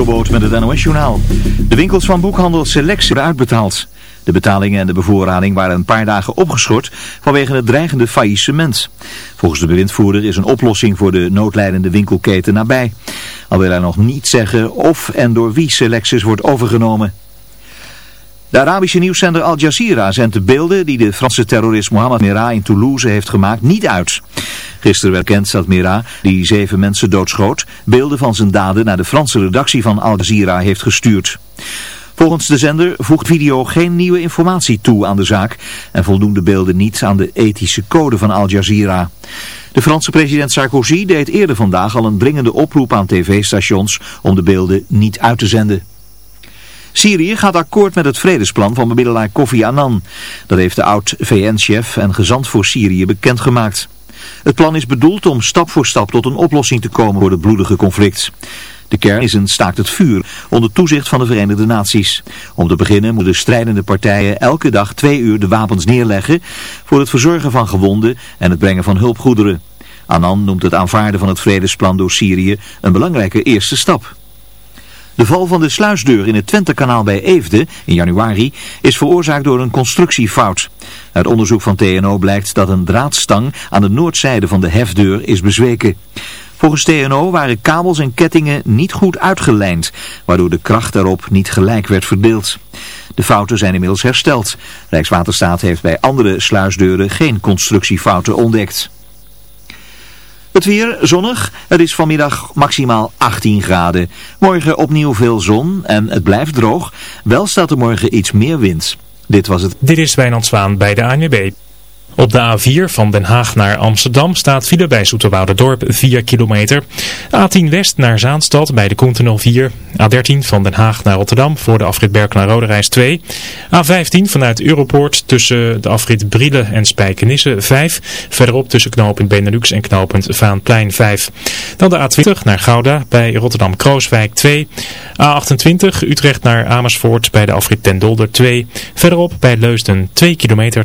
Met het NOS Journaal. De winkels van boekhandel Selectie worden uitbetaald. De betalingen en de bevoorrading waren een paar dagen opgeschort vanwege het dreigende faillissement. Volgens de bewindvoerder is een oplossing voor de noodlijdende winkelketen nabij. Al wil hij nog niet zeggen of en door wie Selectis wordt overgenomen. De Arabische nieuwszender Al Jazeera zendt de beelden die de Franse terrorist Mohamed Merah in Toulouse heeft gemaakt niet uit. Gisteren werd bekend dat Merah, die zeven mensen doodschoot, beelden van zijn daden naar de Franse redactie van Al Jazeera heeft gestuurd. Volgens de zender voegt video geen nieuwe informatie toe aan de zaak en voldoen de beelden niet aan de ethische code van Al Jazeera. De Franse president Sarkozy deed eerder vandaag al een dringende oproep aan tv-stations om de beelden niet uit te zenden. Syrië gaat akkoord met het vredesplan van bemiddelaar Kofi Annan. Dat heeft de oud-VN-chef en gezant voor Syrië bekendgemaakt. Het plan is bedoeld om stap voor stap tot een oplossing te komen voor het bloedige conflict. De kern is een staakt het vuur onder toezicht van de Verenigde Naties. Om te beginnen moeten de strijdende partijen elke dag twee uur de wapens neerleggen voor het verzorgen van gewonden en het brengen van hulpgoederen. Annan noemt het aanvaarden van het vredesplan door Syrië een belangrijke eerste stap. De val van de sluisdeur in het Twentekanaal bij Eefde in januari is veroorzaakt door een constructiefout. Uit onderzoek van TNO blijkt dat een draadstang aan de noordzijde van de hefdeur is bezweken. Volgens TNO waren kabels en kettingen niet goed uitgelijnd, waardoor de kracht erop niet gelijk werd verdeeld. De fouten zijn inmiddels hersteld. Rijkswaterstaat heeft bij andere sluisdeuren geen constructiefouten ontdekt. Het weer zonnig. Het is vanmiddag maximaal 18 graden. Morgen opnieuw veel zon en het blijft droog. Wel staat er morgen iets meer wind. Dit was het. Dit is Wijnand Zwaan bij de ANWB. Op de A4 van Den Haag naar Amsterdam staat file bij Dorp 4 kilometer. A10 West naar Zaanstad bij de Koentunnel 4. A13 van Den Haag naar Rotterdam voor de afrit Berk naar Roderijs 2. A15 vanuit Europoort tussen de afrit Brielen en Spijkenisse 5. Verderop tussen knooppunt Benelux en knooppunt Vaanplein 5. Dan de A20 naar Gouda bij Rotterdam-Krooswijk 2. A28 Utrecht naar Amersfoort bij de afrit Ten Dolder 2. Verderop bij Leusden 2 kilometer.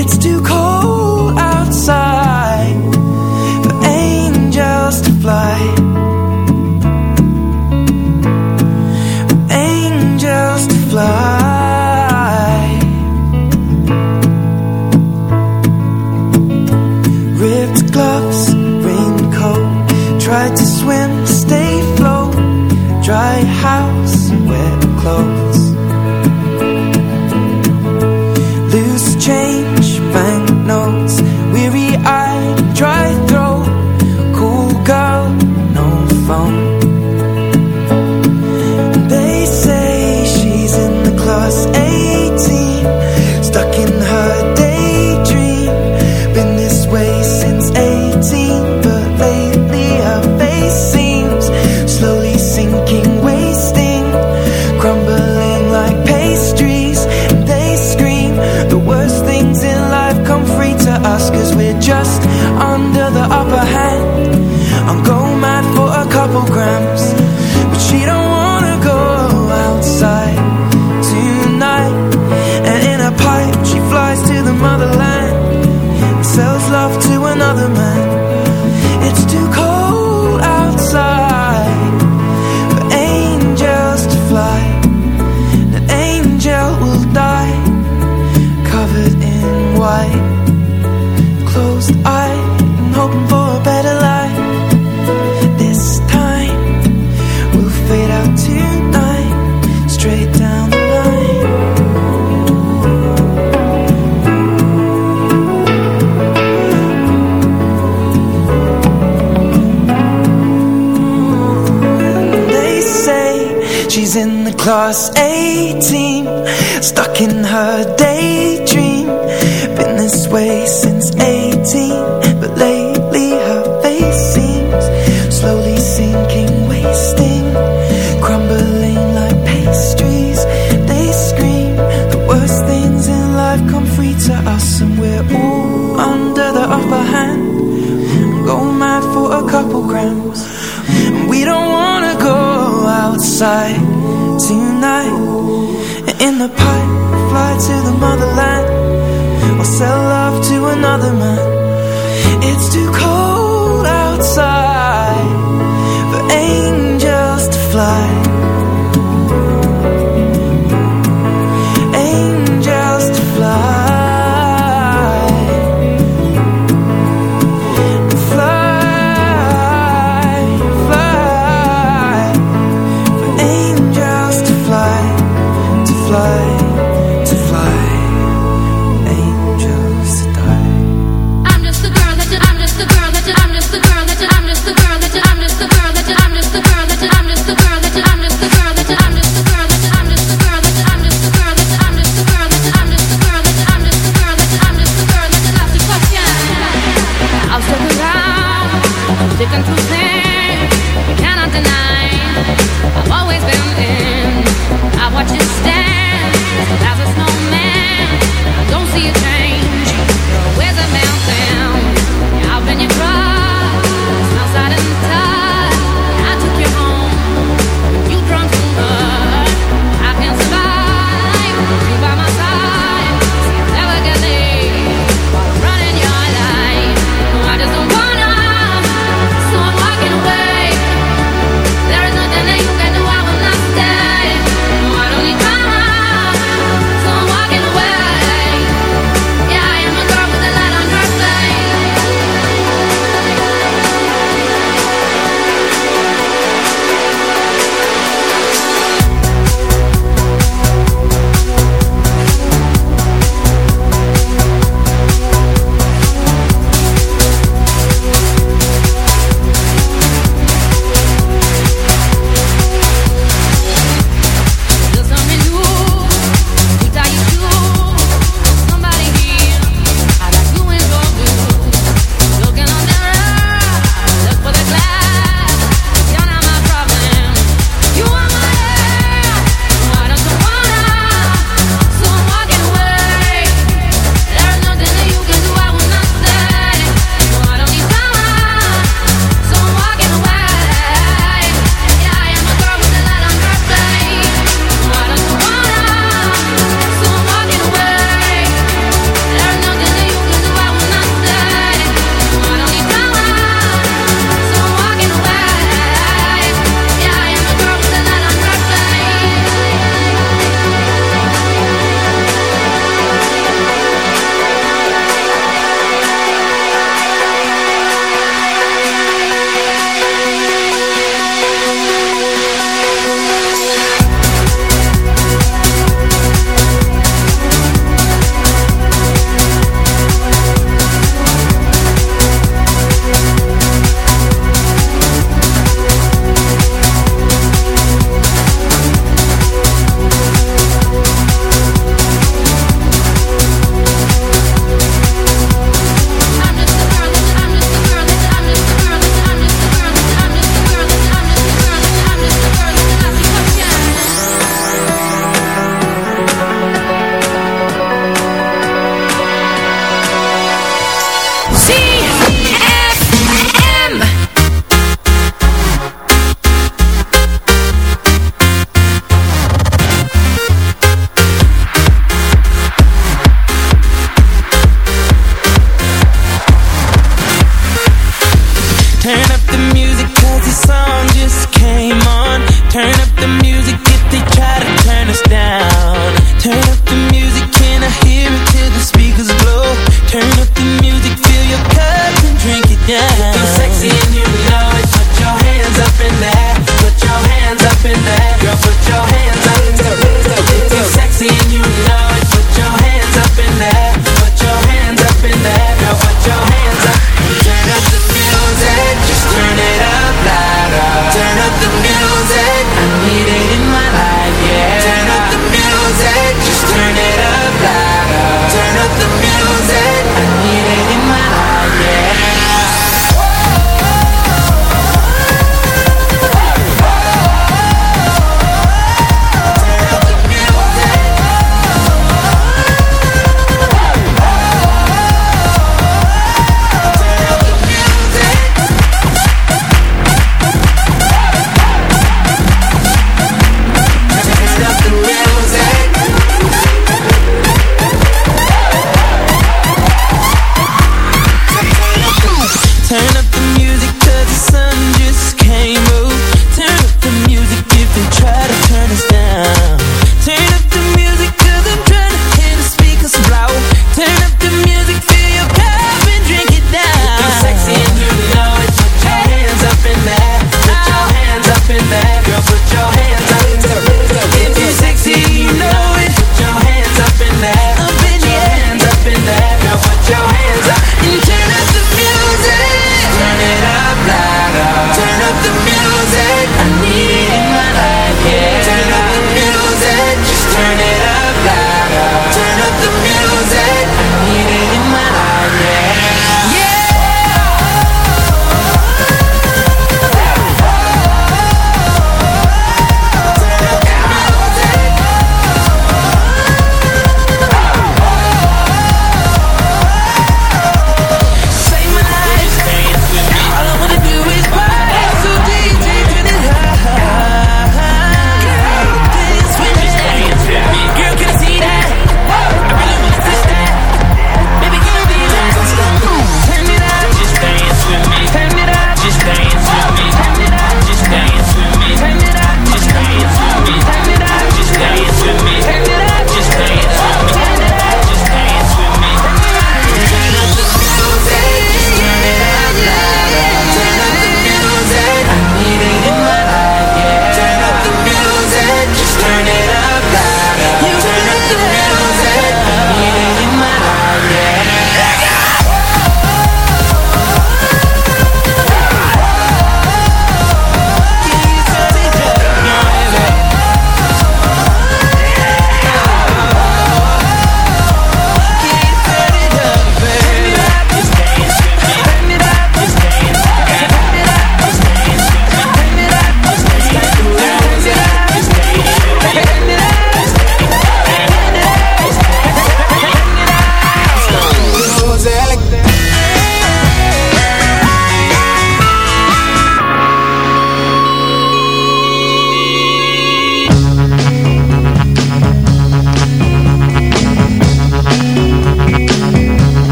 It's too cold light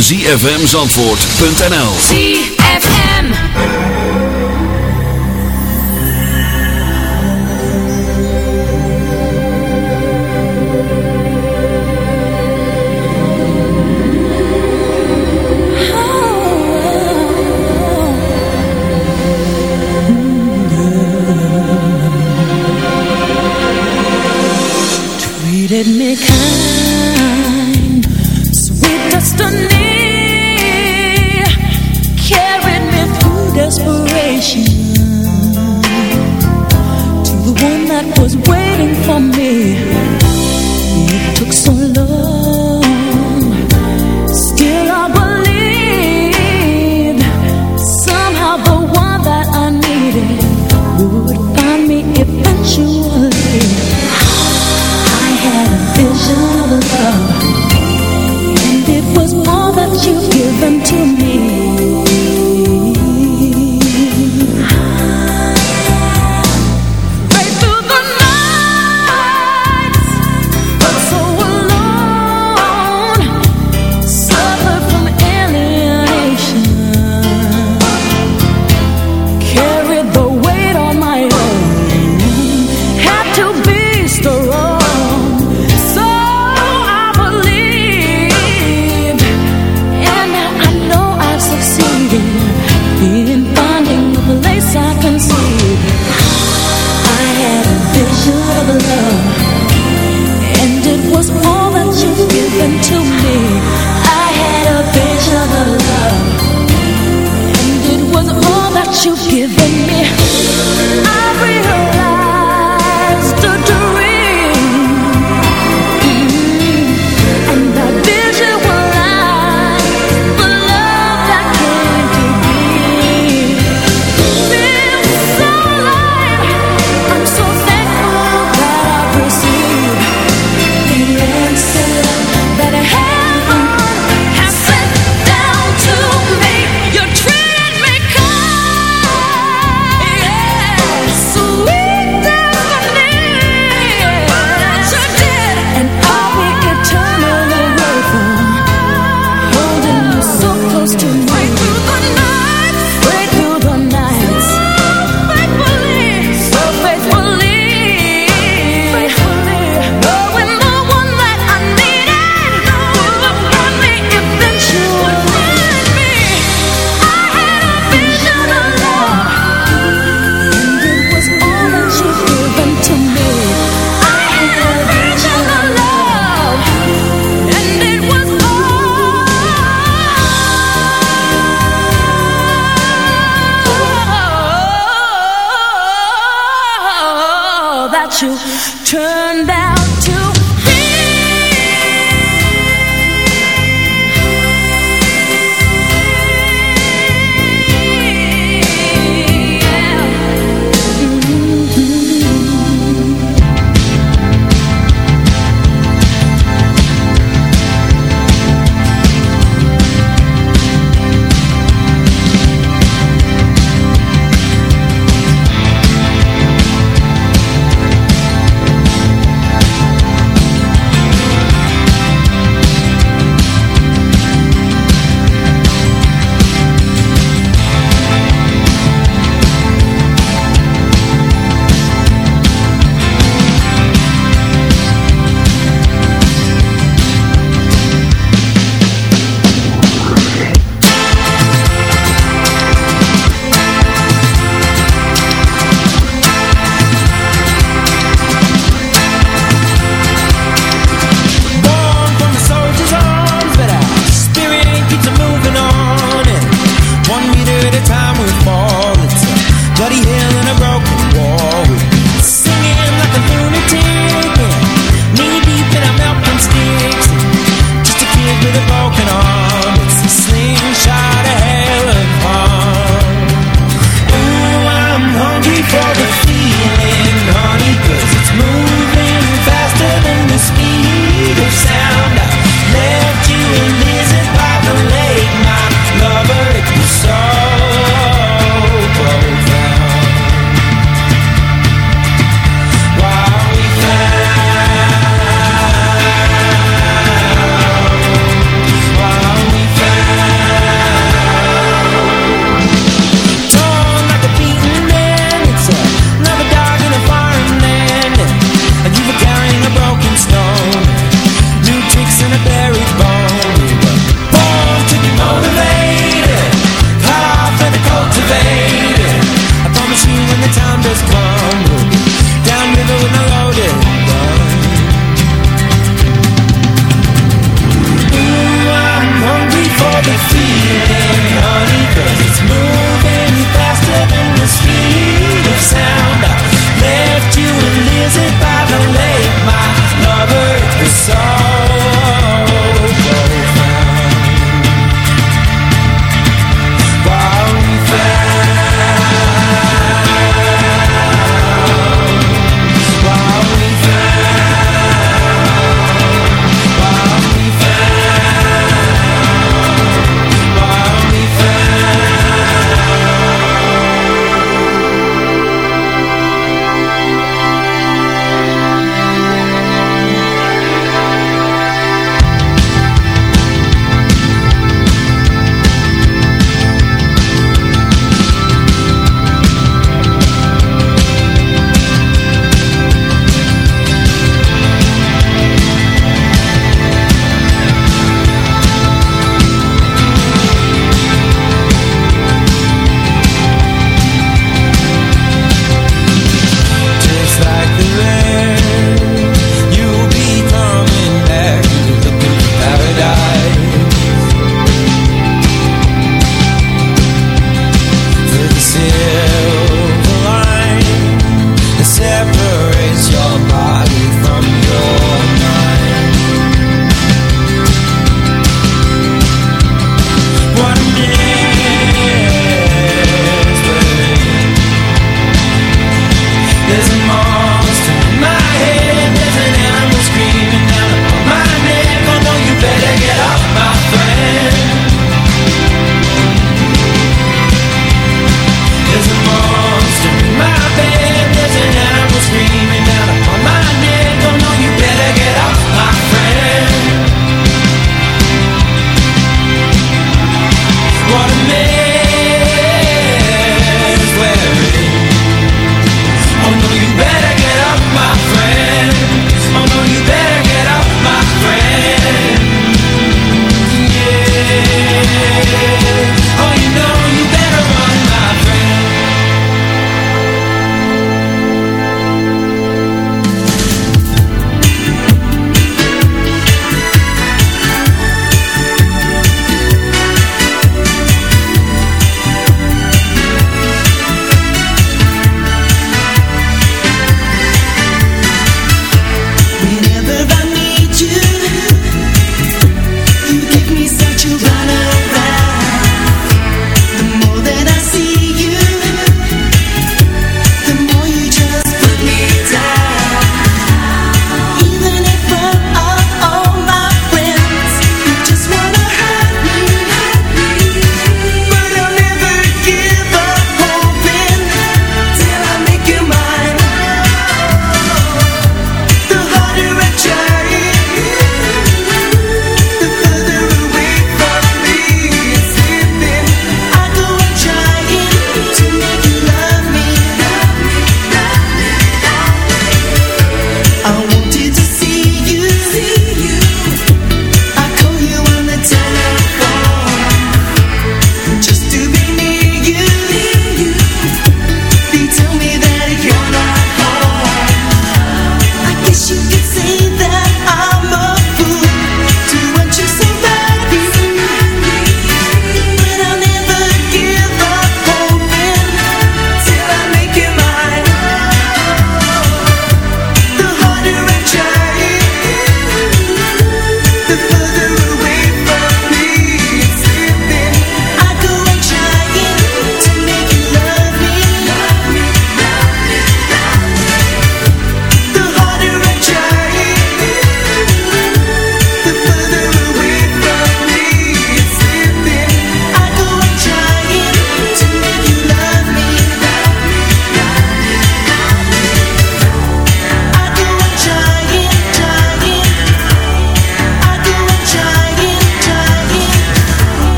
www.zfmzandvoort.nl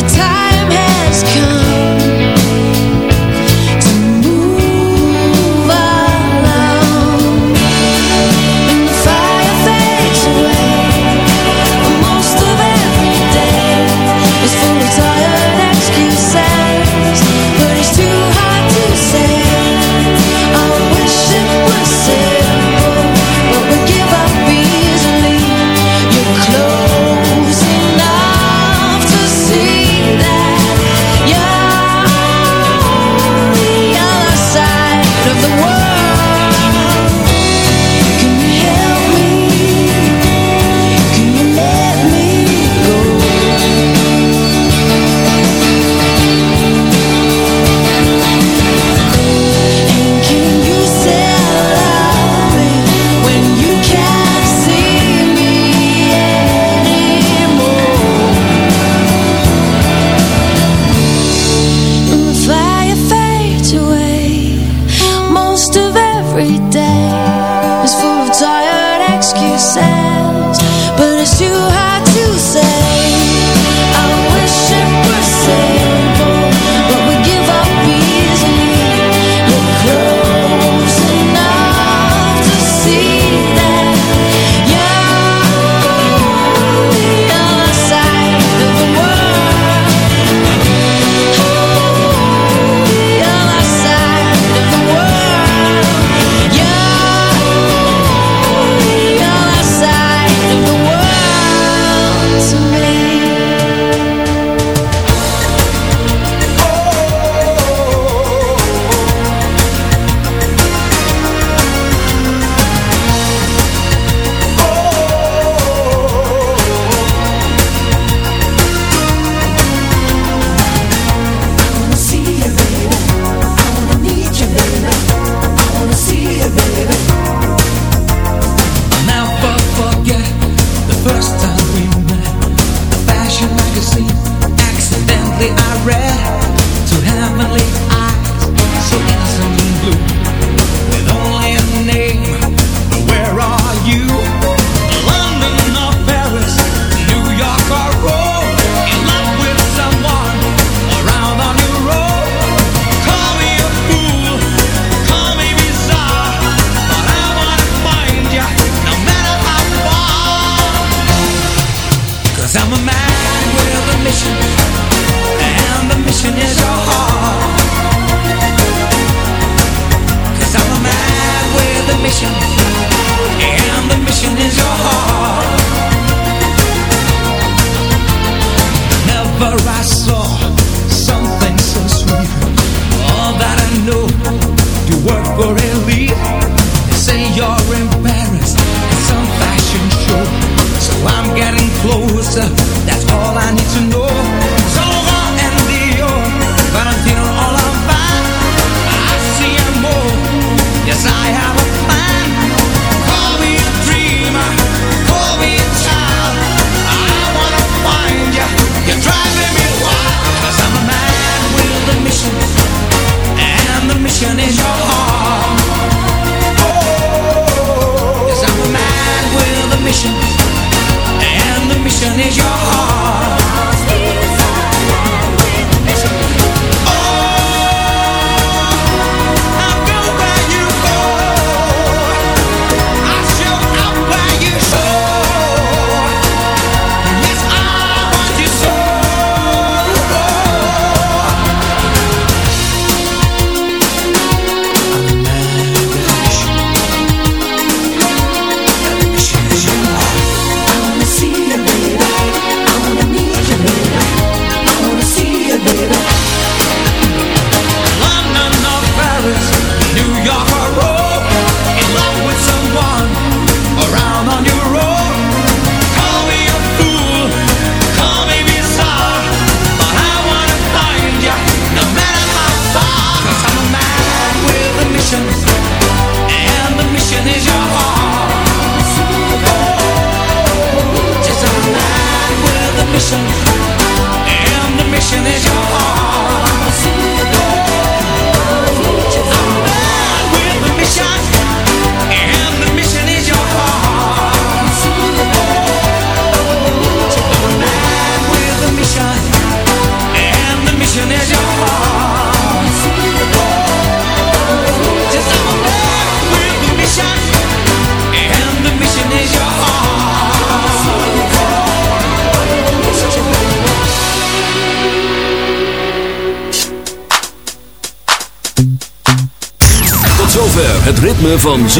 the time.